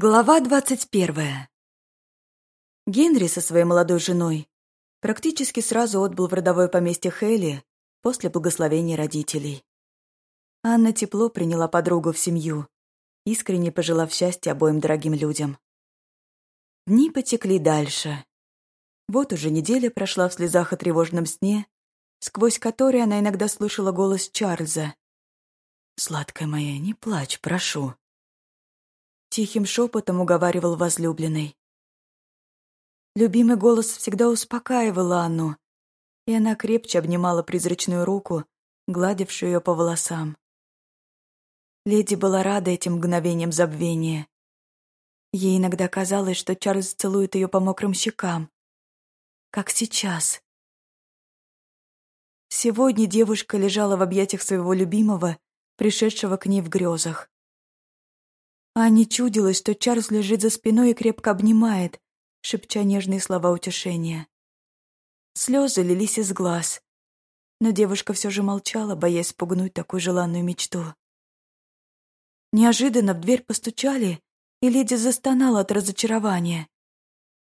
Глава двадцать первая. Генри со своей молодой женой практически сразу отбыл в родовое поместье Хейли после благословения родителей. Анна тепло приняла подругу в семью, искренне пожелав счастья обоим дорогим людям. Дни потекли дальше. Вот уже неделя прошла в слезах и тревожном сне, сквозь который она иногда слышала голос Чарльза. «Сладкая моя, не плачь, прошу». Тихим шепотом уговаривал возлюбленный. Любимый голос всегда успокаивал Анну, и она крепче обнимала призрачную руку, гладившую ее по волосам. Леди была рада этим мгновением забвения. Ей иногда казалось, что Чарльз целует ее по мокрым щекам. Как сейчас. Сегодня девушка лежала в объятиях своего любимого, пришедшего к ней в грезах. Ане чудилось, что Чарльз лежит за спиной и крепко обнимает, шепча нежные слова утешения. Слезы лились из глаз, но девушка все же молчала, боясь спугнуть такую желанную мечту. Неожиданно в дверь постучали, и леди застонала от разочарования.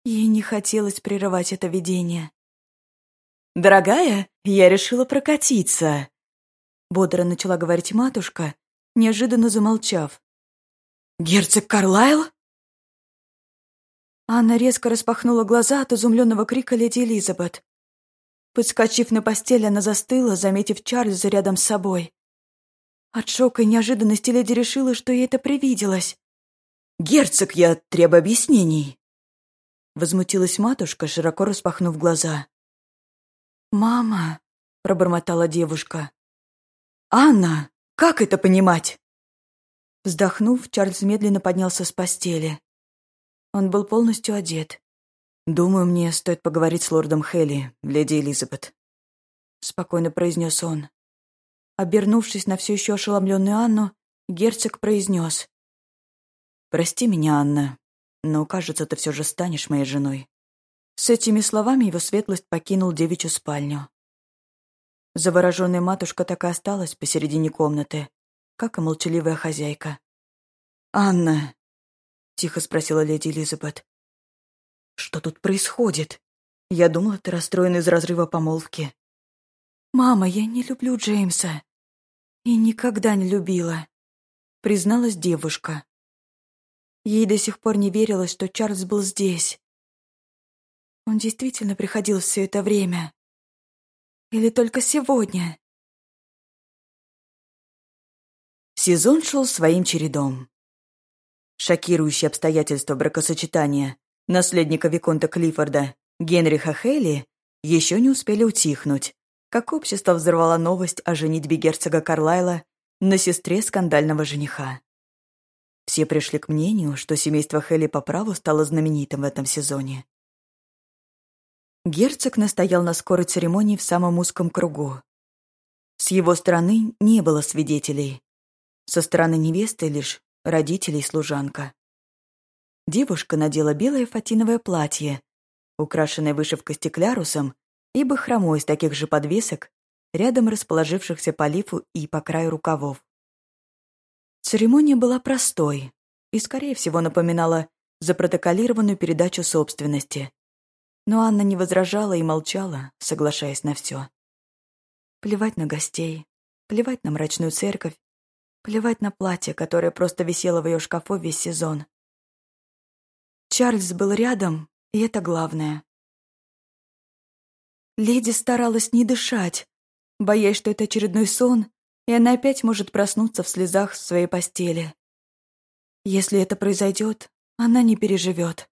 Ей не хотелось прерывать это видение. «Дорогая, я решила прокатиться», — бодро начала говорить матушка, неожиданно замолчав. «Герцог Карлайл?» Анна резко распахнула глаза от изумленного крика леди Элизабет. Подскочив на постель, она застыла, заметив Чарльза рядом с собой. От шока и неожиданности леди решила, что ей это привиделось. «Герцог, я требую объяснений!» Возмутилась матушка, широко распахнув глаза. «Мама!» — пробормотала девушка. «Анна, как это понимать?» Вздохнув, Чарльз медленно поднялся с постели. Он был полностью одет. «Думаю, мне стоит поговорить с лордом Хелли, леди Элизабет», — спокойно произнес он. Обернувшись на все еще ошеломленную Анну, герцог произнес. «Прости меня, Анна, но, кажется, ты все же станешь моей женой». С этими словами его светлость покинул девичью спальню. Завороженная матушка так и осталась посередине комнаты, как и молчаливая хозяйка. «Анна!» — тихо спросила леди Элизабет. «Что тут происходит? Я думала, ты расстроена из разрыва помолвки». «Мама, я не люблю Джеймса. И никогда не любила», — призналась девушка. Ей до сих пор не верилось, что Чарльз был здесь. Он действительно приходил все это время. Или только сегодня? Сезон шел своим чередом. Шокирующие обстоятельства бракосочетания наследника Виконта Клиффорда Генриха Хейли еще не успели утихнуть, как общество взорвало новость о женитьбе герцога Карлайла на сестре скандального жениха. Все пришли к мнению, что семейство Хелли по праву стало знаменитым в этом сезоне. Герцог настоял на скорой церемонии в самом узком кругу. С его стороны не было свидетелей, со стороны невесты лишь родители и служанка. Девушка надела белое фатиновое платье, украшенное вышивкой стеклярусом и бахромой из таких же подвесок, рядом расположившихся по лифу и по краю рукавов. Церемония была простой и, скорее всего, напоминала запротоколированную передачу собственности. Но Анна не возражала и молчала, соглашаясь на все. Плевать на гостей, плевать на мрачную церковь, Плевать на платье, которое просто висело в ее шкафу весь сезон. Чарльз был рядом, и это главное. Леди старалась не дышать, боясь, что это очередной сон, и она опять может проснуться в слезах в своей постели. Если это произойдет, она не переживет.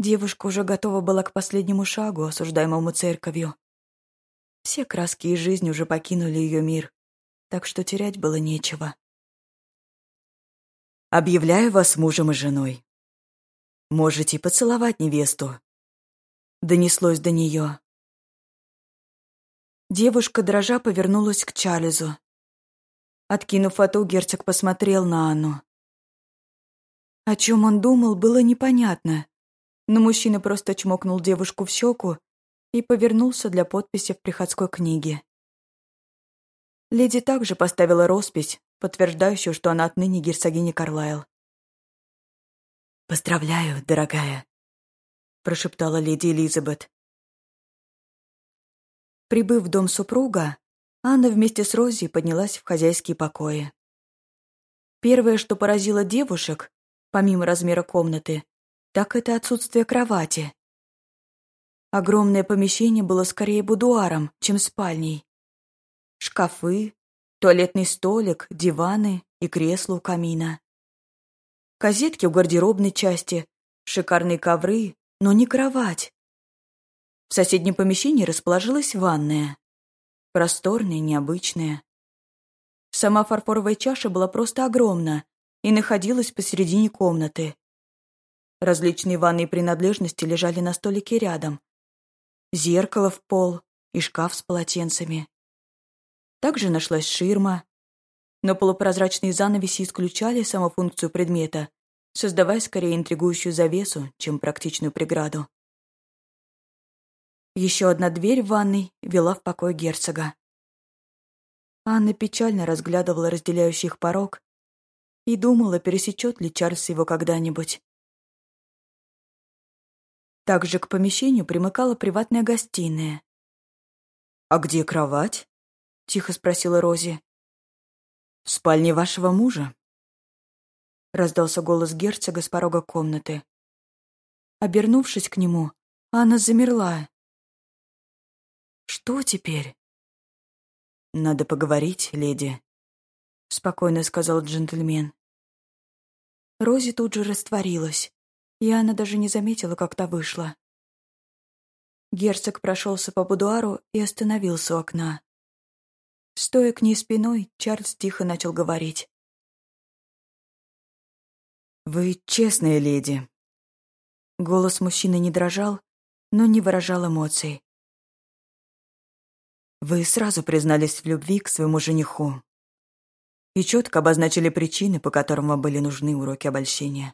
Девушка уже готова была к последнему шагу, осуждаемому церковью. Все краски и жизнь уже покинули ее мир так что терять было нечего. «Объявляю вас мужем и женой. Можете поцеловать невесту», — донеслось до нее. Девушка, дрожа, повернулась к Чарльзу. Откинув фату, герцог посмотрел на Анну. О чем он думал, было непонятно, но мужчина просто чмокнул девушку в щеку и повернулся для подписи в приходской книге. Леди также поставила роспись, подтверждающую, что она отныне герцогиня Карлайл. «Поздравляю, дорогая», — прошептала леди Элизабет. Прибыв в дом супруга, Анна вместе с Рози поднялась в хозяйские покои. Первое, что поразило девушек, помимо размера комнаты, так это отсутствие кровати. Огромное помещение было скорее будуаром, чем спальней. Шкафы, туалетный столик, диваны и кресло у камина. Козетки в гардеробной части, шикарные ковры, но не кровать. В соседнем помещении расположилась ванная. Просторная, необычная. Сама фарфоровая чаша была просто огромна и находилась посередине комнаты. Различные ванные принадлежности лежали на столике рядом. Зеркало в пол и шкаф с полотенцами. Также нашлась ширма, но полупрозрачные занавеси исключали саму функцию предмета, создавая скорее интригующую завесу, чем практичную преграду. Еще одна дверь в ванной вела в покой герцога. Анна печально разглядывала разделяющий их порог и думала, пересечет ли Чарльз его когда-нибудь. Также к помещению примыкала приватная гостиная. «А где кровать?» — тихо спросила Рози. «В спальне вашего мужа?» Раздался голос герцога с порога комнаты. Обернувшись к нему, Анна замерла. «Что теперь?» «Надо поговорить, леди», — спокойно сказал джентльмен. Рози тут же растворилась, и Анна даже не заметила, как та вышла. Герцог прошелся по будуару и остановился у окна. Стоя к ней спиной, Чарльз тихо начал говорить. «Вы честная леди». Голос мужчины не дрожал, но не выражал эмоций. Вы сразу признались в любви к своему жениху и четко обозначили причины, по которым вам были нужны уроки обольщения.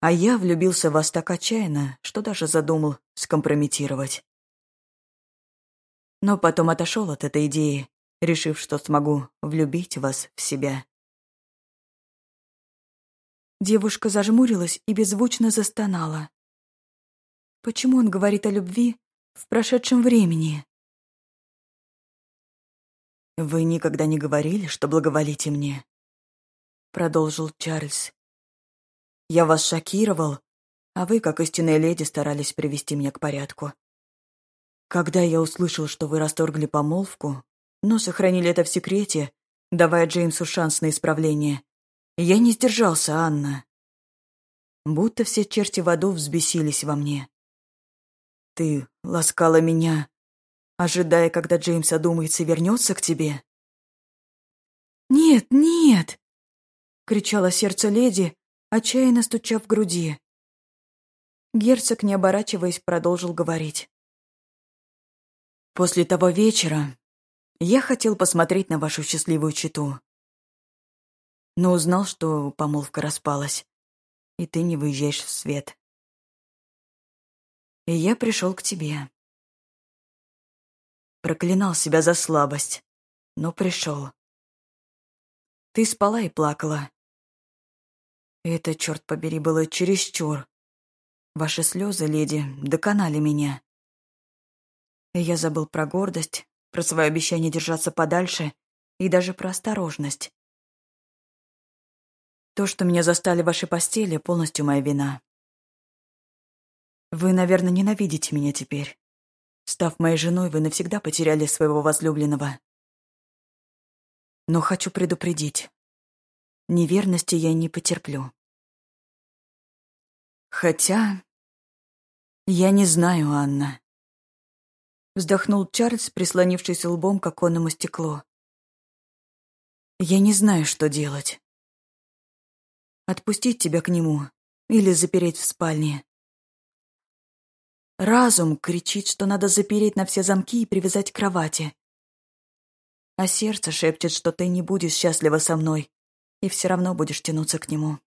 А я влюбился в вас так отчаянно, что даже задумал скомпрометировать. Но потом отошел от этой идеи, решив, что смогу влюбить вас в себя. Девушка зажмурилась и беззвучно застонала. Почему он говорит о любви в прошедшем времени? «Вы никогда не говорили, что благоволите мне?» Продолжил Чарльз. «Я вас шокировал, а вы, как истинная леди, старались привести меня к порядку. Когда я услышал, что вы расторгли помолвку, но сохранили это в секрете, давая Джеймсу шанс на исправление, я не сдержался, Анна. Будто все черти в аду взбесились во мне. Ты ласкала меня, ожидая, когда Джеймс одумается и вернется к тебе? «Нет, нет!» — кричало сердце леди, отчаянно стуча в груди. Герцог, не оборачиваясь, продолжил говорить. «После того вечера я хотел посмотреть на вашу счастливую читу, но узнал, что помолвка распалась, и ты не выезжаешь в свет. И я пришел к тебе. Проклинал себя за слабость, но пришел. Ты спала и плакала. Это, черт побери, было чересчур. Ваши слезы, леди, доконали меня. Я забыл про гордость, про свое обещание держаться подальше и даже про осторожность. То, что меня застали в вашей постели, полностью моя вина. Вы, наверное, ненавидите меня теперь. Став моей женой, вы навсегда потеряли своего возлюбленного. Но хочу предупредить. Неверности я не потерплю. Хотя... Я не знаю, Анна. Вздохнул Чарльз, прислонившись лбом к оконному стеклу. Я не знаю, что делать. Отпустить тебя к нему или запереть в спальне. Разум кричит, что надо запереть на все замки и привязать к кровати. А сердце шепчет, что ты не будешь счастлива со мной и все равно будешь тянуться к нему.